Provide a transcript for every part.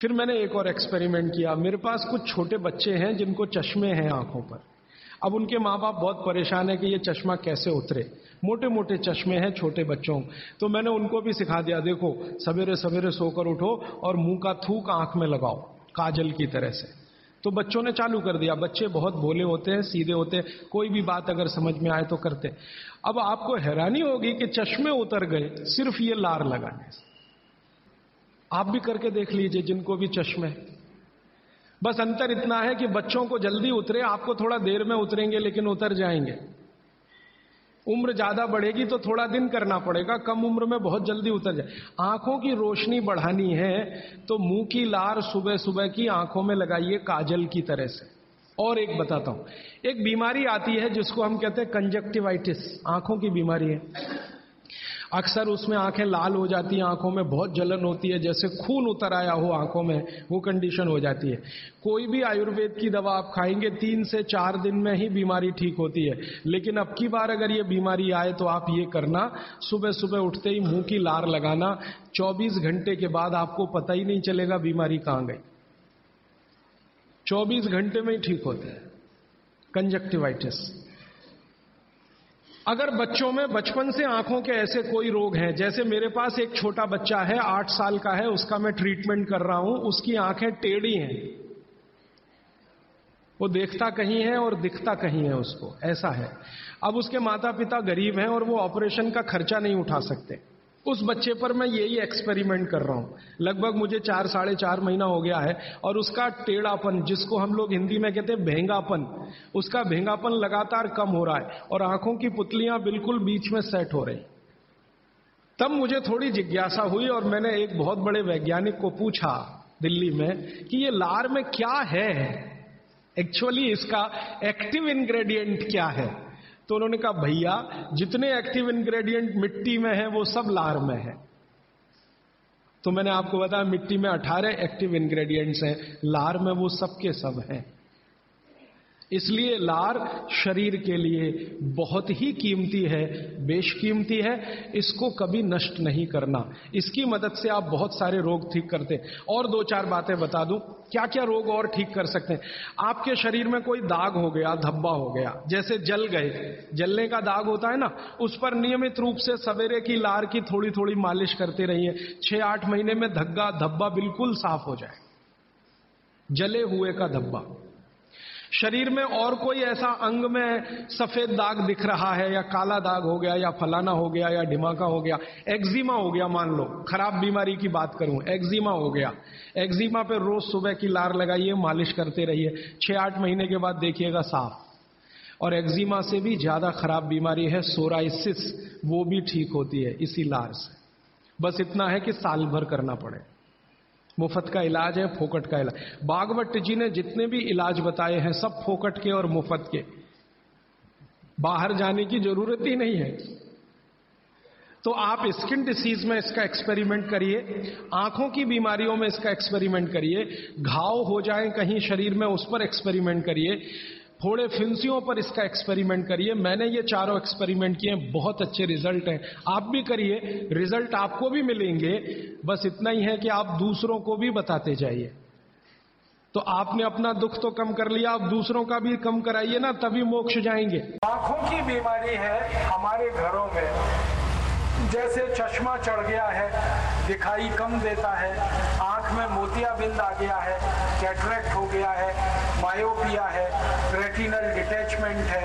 फिर मैंने एक और एक्सपेरिमेंट किया। मेरे पास कुछ छोटे बच्चे हैं जिनको चश्मे हैं आँखों पर। अब उनके माँ बाप बहुत परेशान है कि ये चश्मा कैसे उतरे। मोटे मोटे चश्मे हैं छोटे बच्चों। तो मैंने उनको भी सिखा दिया, देखो सवेरे सवेरे सोकर उठो और मुँह का थूक आँख में लगाओ, काजल की तरह से। तो बच्चों ने चालू कर दिया। बच्चे बहुत भोले होते हैं, सीधे होते हैं। कोई भी बात अगर समझ में आए तो करते। अब आपको हैरानी होगी कि चश्मे उतर गए, सिर्फ़ ये लार लगाने से। आप भी करके देख लीजिए जिनको भी चश्मे बस अंतर इतना है कि बच्चों को जल्दी उतरे, आपको थोड़ा देर में उतरेंगे, लेकिन उतर जाएँगे। उम्र ज़्यादा बढ़ेगी तो थोड़ा दिन करना पड़ेगा, कम उम्र में बहुत जल्दी उतर जाए। आँखों की रोशनी बढ़ानी है तो मुँह की लार सुबह सुबह की आँखों में लगाइए काजल की तरह से। और एक बताता हूँ, एक बीमारी आती है जिसको हम कहते हैं कंजक्टिवाइटिस आँखों की बीमारी है। अक्सर उसमें आँखें लाल हो जाती हैं, आँखों में बहुत जलन होती है, जैसे खून उतर आया हो आँखों में, वो कंडीशन हो जाती है। कोई भी आयुर्वेद की दवा आप खाएँगे, तीन से चार दिन में ही बीमारी ठीक होती है। लेकिन अब की बार अगर ये बीमारी आए तो आप ये करना सुबह सुबह उठते ही मुँह की लार लगाना 24 घंटे के बाद आपको पता ही नहीं चलेगा बीमारी कहाँ गई। 24 घंटे में ही ठीक होता है। कंजक्टिवाइटिस अगर बच्चों में बचपन से आँखों के ऐसे कोई रोग हैं, जैसे मेरे पास एक छोटा बच्चा है, आठ साल का है, उसका मैं ट्रीटमेंट कर रहा हूँ, उसकी आँखें टेढ़ी हैं। वो देखता कहीं है और दिखता कहीं है उसको, ऐसा है। अब उसके माता पिता गरीब हैं और वो ऑपरेशन का खर्चा नहीं उठा सकते। उस बच्चे पर मैं यही एक्सपेरिमेंट कर रहा हूँ। लगभग मुझे चार, साढ़े चार महीना हो गया है और उसका टेढ़ापन, जिसको हम लोग हिंदी में कहते हैं भेंगापन, उसका भेंगापन लगातार कम हो रहा है और आँखों की पुतलियाँ बिल्कुल बीच में सेट हो रही। तब मुझे थोड़ी जिज्ञासा हुई और मैंने एक बहुत बड़े वैज्ञानिक को पूछा दिल्ली में कि ये लार में क्या है? एक्चुअली इसका एक्टिव इंग्रेडिएंट क्या है? तो उन्होंने कहा, भैया, जितने एक्टिव इंग्रेडिएंट मिट्टी में है, वो सब लार में है. तो मैंने आपको बताया, मिट्टी में 18 एक्टिव इंग्रेडिएंट्स हैं, लार में वो सबके सब हैं। इसलिए लार शरीर के लिए बहुत ही कीमती है, बेशकीमती है। इसको कभी नष्ट नहीं करना। इसकी मदद से आप बहुत सारे रोग ठीक करते और दो चार बातें बता दूँ क्या क्या रोग और ठीक कर सकते हैं? आपके शरीर में कोई दाग हो गया, धब्बा हो गया, जैसे जल गए, जलने का दाग होता है ना, उस पर नियमित रूप से सवेरे की लार की थोड़ी थोड़ी मालिश करते रहिए। छह आठ महीने में धग्गा, धब्बा बिल्कुल साफ़ हो जाए। जले हुए का धब्बा। शरीर में और कोई ऐसा अंग में सफ़ेद दाग दिख रहा है, या काला दाग हो गया, या फलाना हो गया, या ढिमाका हो गया एक्जिमा हो गया, मान लो, खराब बीमारी की बात करूँ एक्जिमा हो गया। एक्जिमा पे रोज सुबह की लार लगाइए, मालिश करते रहिए छह आठ महीने के बाद देखिएगा साफ़। और एक्जिमा से भी ज़्यादा खराब बीमारी है, सोराइसिस, वो भी ठीक होती है, इसी लार से। बस इतना है कि साल भर करना पड़े। मुफ़्त का इलाज है, फोकट का इलाज। बागवट जी ने जितने भी इलाज बताए हैं, सब फोकट के और मुफत के। बाहर जाने की ज़रूरत ही नहीं है। तो आप स्किन डिसीज में इसका एक्सपेरिमेंट करिए, आँखों की बीमारियों में इसका एक्सपेरिमेंट करिए, घाव हो जाए कहीं शरीर में, उस पर एक्सपेरिमेंट करिए। फोड़े फिंसियों पर इसका एक्सपेरिमेंट करिए। मैंने ये चारों एक्सपेरिमेंट किए बहुत अच्छे रिज़ल्ट हैं। आप भी करिए रिज़ल्ट आपको भी मिलेंगे। बस इतना ही है कि आप दूसरों को भी बताते जाइए। तो आपने अपना दुख तो कम कर लिया, आप दूसरों का भी कम कराइए ना, तभी मोक्ष जाएँगे। आँखों की बीमारी है हमारे घरों में। जैसे चश्मा चढ़ गया है, दिखाई कम देता है आँख में मोतियाबिंद आ गया है, कैटरेक्ट हो गया है, मायोपिया है, रेटिनल डिटेचमेंट है,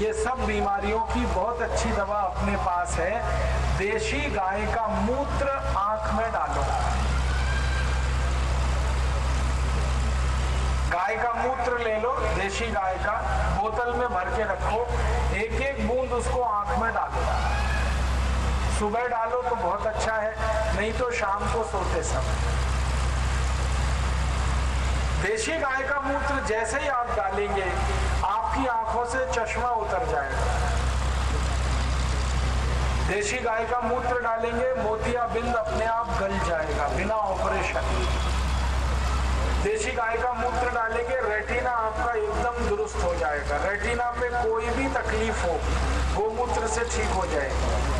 ये सब बीमारियों की बहुत अच्छी दवा अपने पास है। देशी गाय का मूत्र आँख में डालो। गाय का मूत्र ले लो, देशी गाय का, बोतल में भर के रखो एक एक बूंद उसको आँख में डालो। सुबह डालो तो बहुत अच्छा है, नहीं तो शाम को सोते समय। देशी गाय का मूत्र जैसे ही आप डालेंगे, आपकी आँखों से चश्मा उतर जाएगा। देशी गाय का मूत्र डालेंगे, मोतिया बिंद अपने आप गल जाएगा बिना ऑपरेशन। देशी गाय का मूत्र डालेंगे, रेटिना आपका एकदम दुरुस्त हो जाएगा। रेटिना पे कोई भी तकलीफ़ हो गोमूत्र से ठीक हो जाएगा।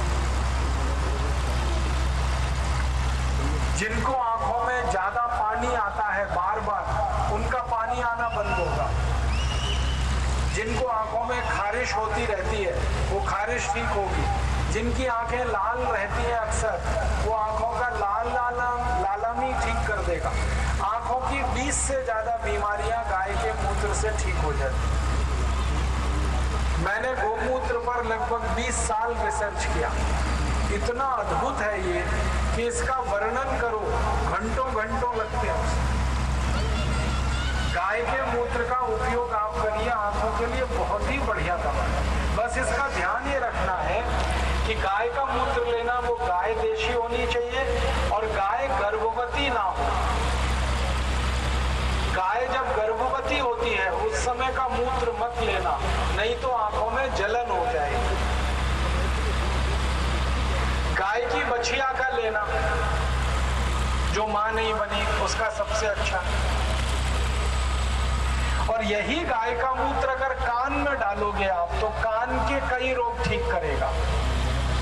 जिनको आँखों में ज़्यादा पानी आता है बार बार उनका पानी आना बंद होगा। जिनको आँखों में खारिश होती रहती है, वो खारिश ठीक होगी। जिनकी आँखें लाल रहती हैं अक्सर, वो आँखों का लाल लाल लालमी ठीक कर देगा। आँखों की 20 से ज़्यादा बीमारियाँ गाय के मूत्र से ठीक हो जाती मैंने गोमूत्र पर लगभग 20 साल रिसर्च किया। इतना अद्भुत है ये कि इसका वर्णन करो। घंटों घंटों लगते हैं गाय के मूत्र का उपयोग आप करिए, आँखों के लिए बहुत ही बढ़िया दवा है। बस इसका ध्यान ये रखना है कि गाय का मूत्र लेना, वो गाय देशी होनी चाहिए और गाय गर्भवती ना हो। गाय जब गर्भवती होती है, उस समय का मूत्र मत लेना, नहीं तो आँखों में जलन हो जाएगी गाय की बछिया का लेना जो माँ नहीं बनी, उसका सबसे अच्छा। और यही गाय का मूत्र अगर कान में डालोगे आप तो कान के कई रोग ठीक करेगा।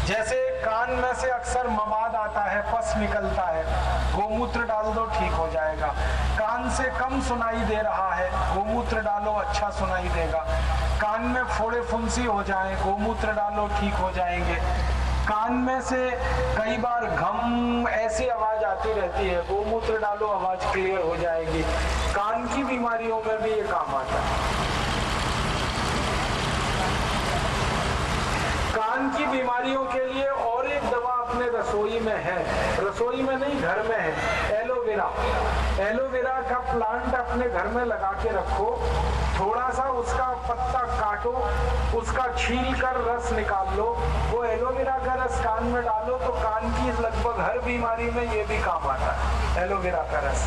जैसे कान में से अक्सर मवाद आता है, पस निकलता है, गोमूत्र डाल दो, ठीक हो जाएगा। कान से कम सुनाई दे रहा है, गोमूत्र डालो अच्छा सुनाई देगा। कान में फोड़े फुंसी हो जाए, गोमूत्र डालो, ठीक हो जाएँगे। कान में से कई बार घम ऐसी आवाज़ आती रहती है गोमूत्र डालो, आवाज़ क्लियर हो जाएगी। कान की बीमारियों में भी ये काम आता है। कान की बीमारियों के लिए और एक दवा अपने रसोई में है। रसोई में नहीं, घर में है। एलोवेरा। एलोवेरा का प्लांट अपने घर में लगा के रखो। थोड़ा सा उसका पत्ता काटो, उसका छील कर रस निकाल लो, वो एलोवेरा का रस कान में डालो तो कान की लगभग हर बीमारी में ये भी काम आता है, एलोवेरा का रस।